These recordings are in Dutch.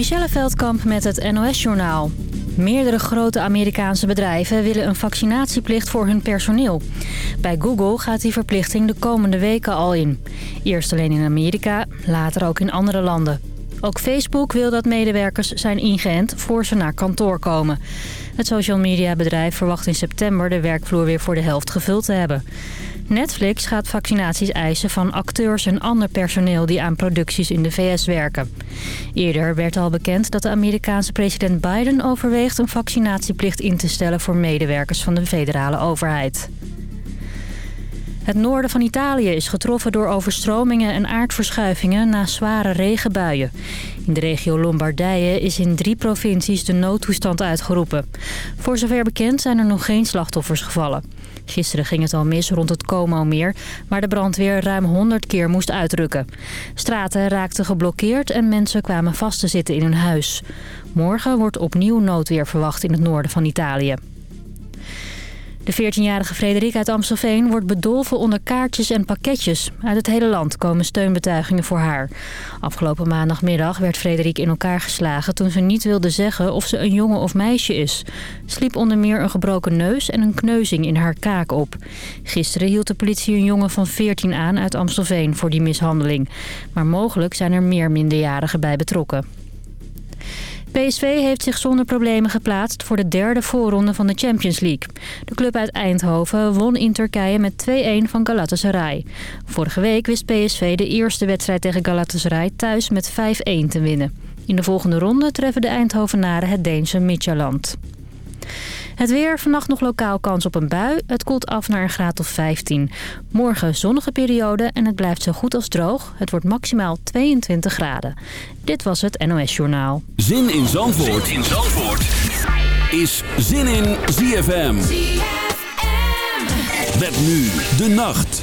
Michelle Veldkamp met het NOS-journaal. Meerdere grote Amerikaanse bedrijven willen een vaccinatieplicht voor hun personeel. Bij Google gaat die verplichting de komende weken al in. Eerst alleen in Amerika, later ook in andere landen. Ook Facebook wil dat medewerkers zijn ingeënt voor ze naar kantoor komen. Het social media bedrijf verwacht in september de werkvloer weer voor de helft gevuld te hebben. Netflix gaat vaccinaties eisen van acteurs en ander personeel die aan producties in de VS werken. Eerder werd al bekend dat de Amerikaanse president Biden overweegt een vaccinatieplicht in te stellen voor medewerkers van de federale overheid. Het noorden van Italië is getroffen door overstromingen en aardverschuivingen na zware regenbuien. In de regio Lombardije is in drie provincies de noodtoestand uitgeroepen. Voor zover bekend zijn er nog geen slachtoffers gevallen. Gisteren ging het al mis rond het Como-meer, waar de brandweer ruim 100 keer moest uitrukken. Straten raakten geblokkeerd en mensen kwamen vast te zitten in hun huis. Morgen wordt opnieuw noodweer verwacht in het noorden van Italië. De 14-jarige Frederik uit Amstelveen wordt bedolven onder kaartjes en pakketjes. Uit het hele land komen steunbetuigingen voor haar. Afgelopen maandagmiddag werd Frederik in elkaar geslagen toen ze niet wilde zeggen of ze een jongen of meisje is. Sliep onder meer een gebroken neus en een kneuzing in haar kaak op. Gisteren hield de politie een jongen van 14 aan uit Amstelveen voor die mishandeling. Maar mogelijk zijn er meer minderjarigen bij betrokken. PSV heeft zich zonder problemen geplaatst voor de derde voorronde van de Champions League. De club uit Eindhoven won in Turkije met 2-1 van Galatasaray. Vorige week wist PSV de eerste wedstrijd tegen Galatasaray thuis met 5-1 te winnen. In de volgende ronde treffen de Eindhovenaren het Deense Midtjylland. Het weer, vannacht nog lokaal kans op een bui. Het koelt af naar een graad of 15. Morgen zonnige periode en het blijft zo goed als droog. Het wordt maximaal 22 graden. Dit was het NOS Journaal. Zin in Zandvoort, zin in Zandvoort. is Zin in ZFM. ZFM. Met nu de nacht.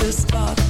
the spot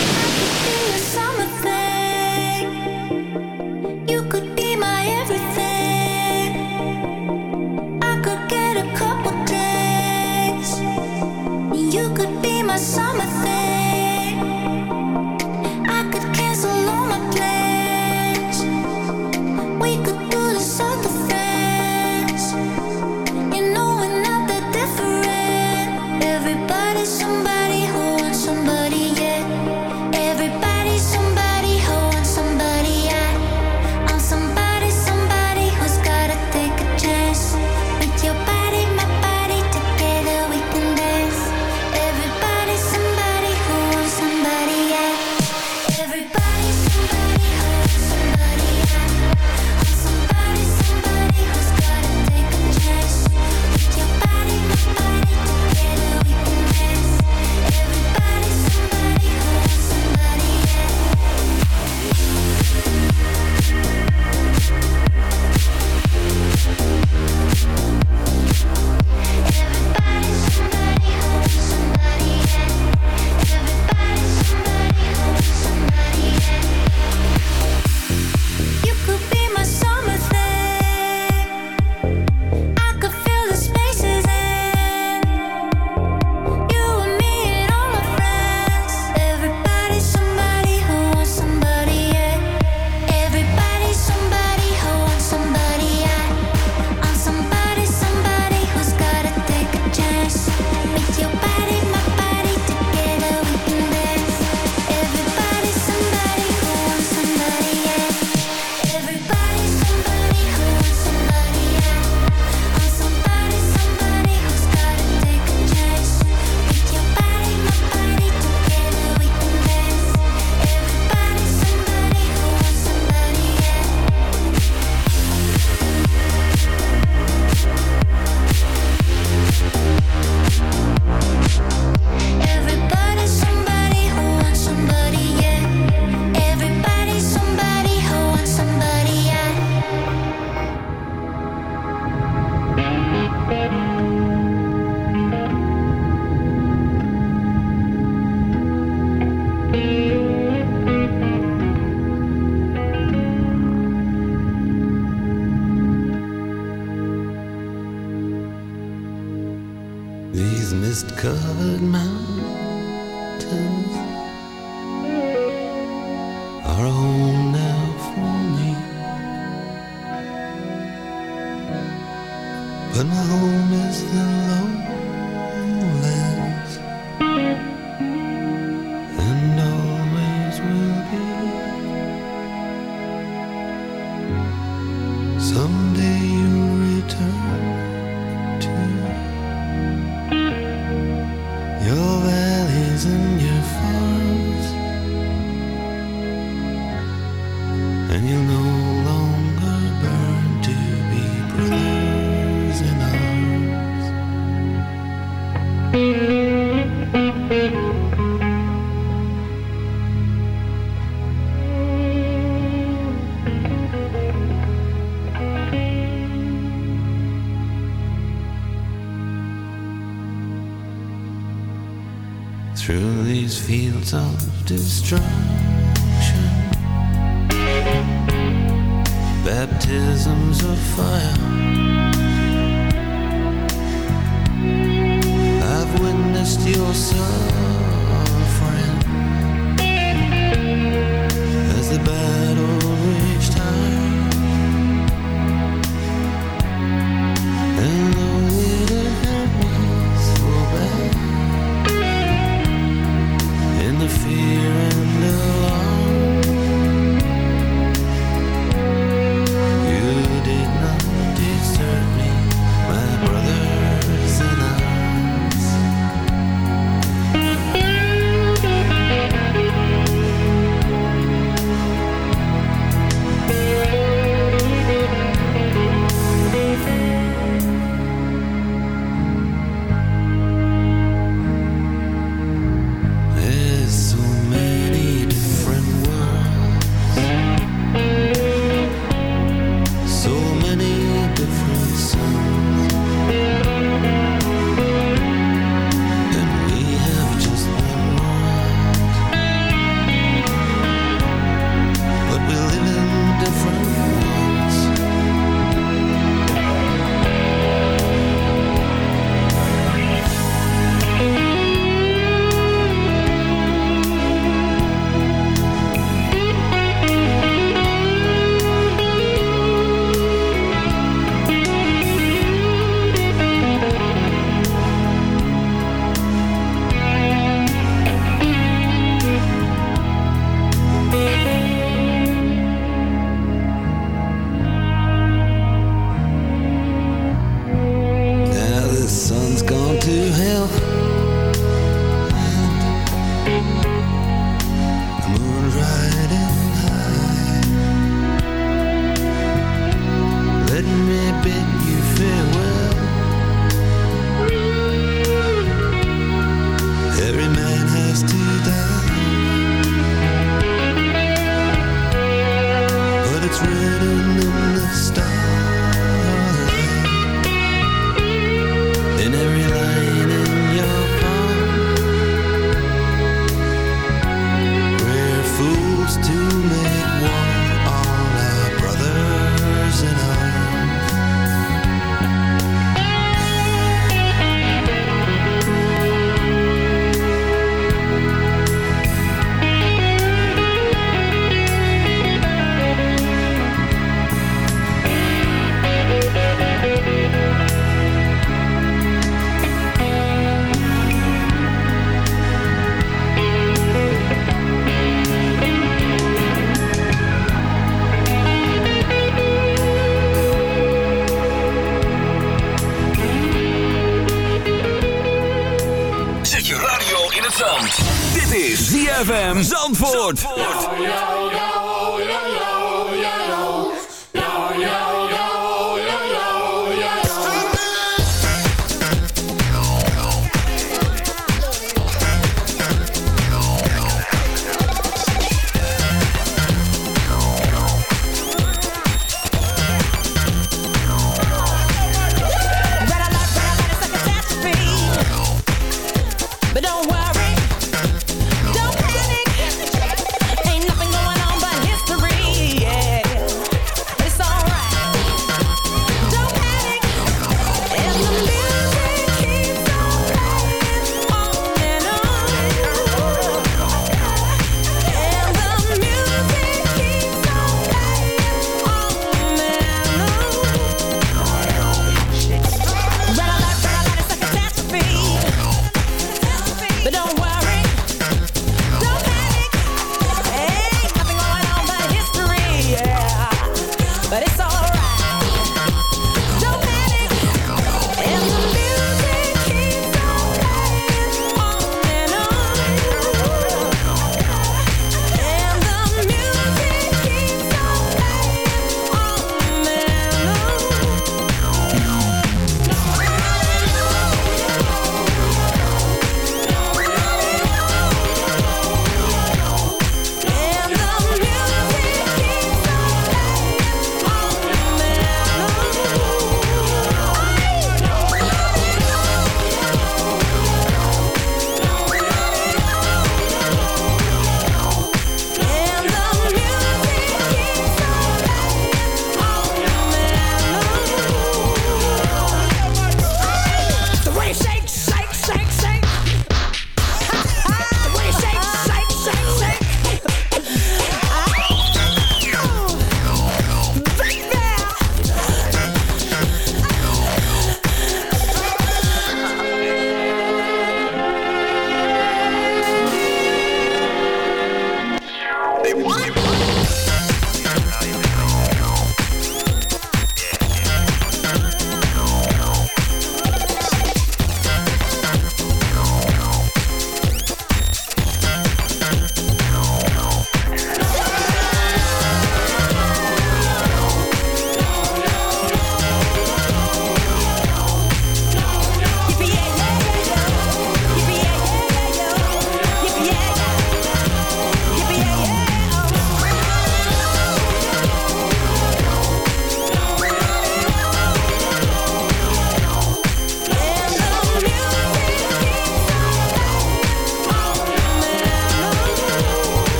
But home is the love. Of destruction, Baptisms of fire. Zandvoort.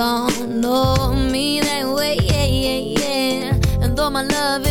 Don't know me that way, yeah, yeah, yeah. And though my love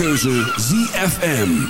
keuze ZFM.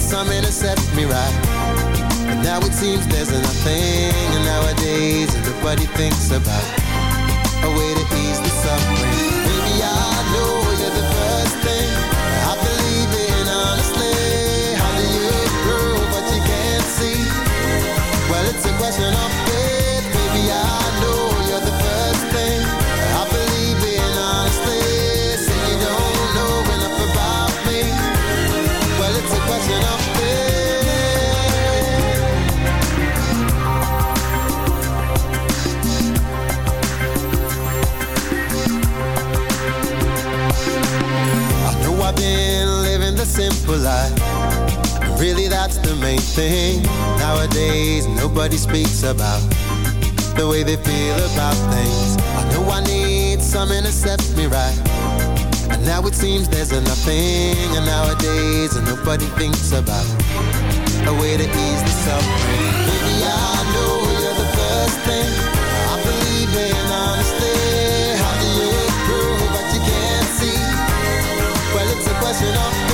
something to set me right. But now it seems there's nothing, and nowadays everybody thinks about nobody speaks about the way they feel about things. I know I need something to set me right. And now it seems there's a nothing. And nowadays, nobody thinks about a way to ease the suffering. Baby, I know you're the first thing I believe in honestly. How do you prove what you can't see? Well, it's a question of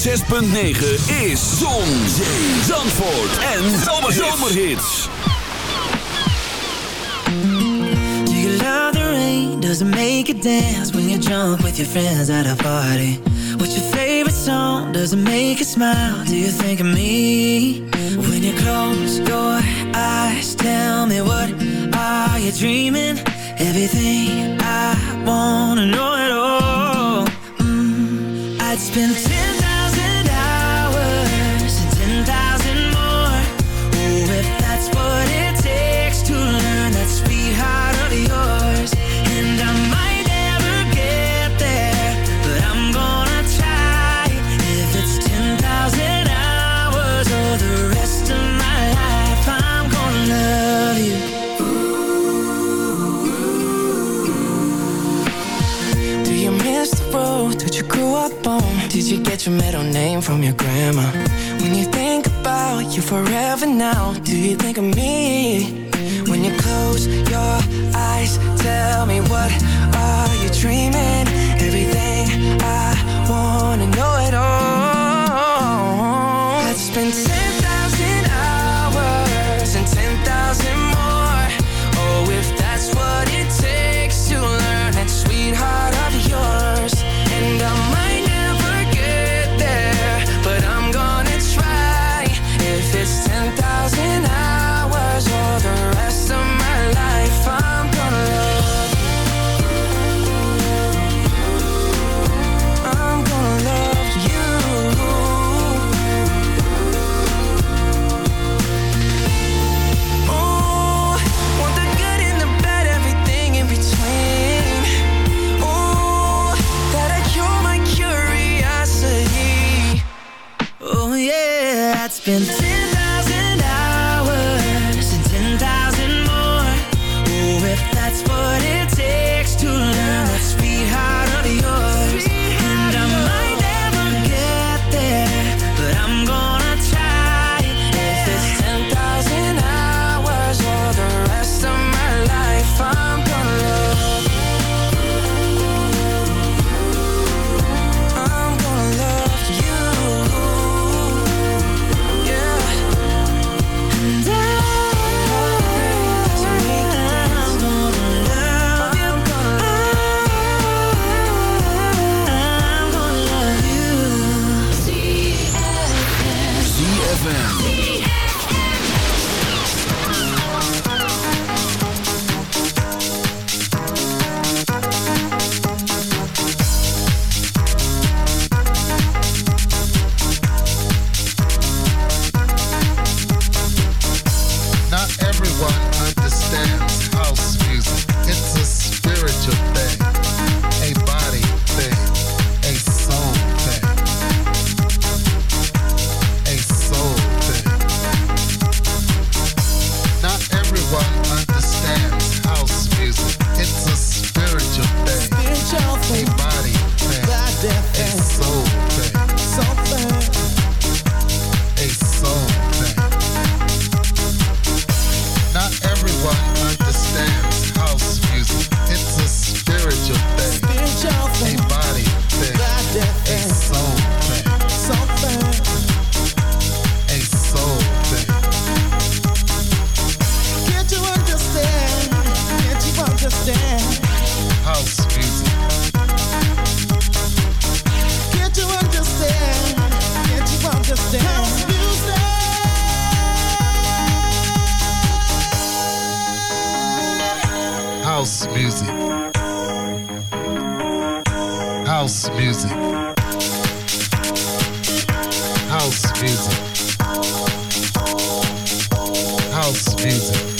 106.9 is Zon, Zee, Zandvoort en Zomerhits. Do you love the rain? Does it make you dance when you're drunk with your friends at a party? What's your favorite song? Does it make you smile? Do you think of me? When you close your eyes, tell me what are you dreaming? Everything I wanna know it all. Mm, I'd spend music, house music,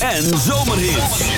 en zomerhits.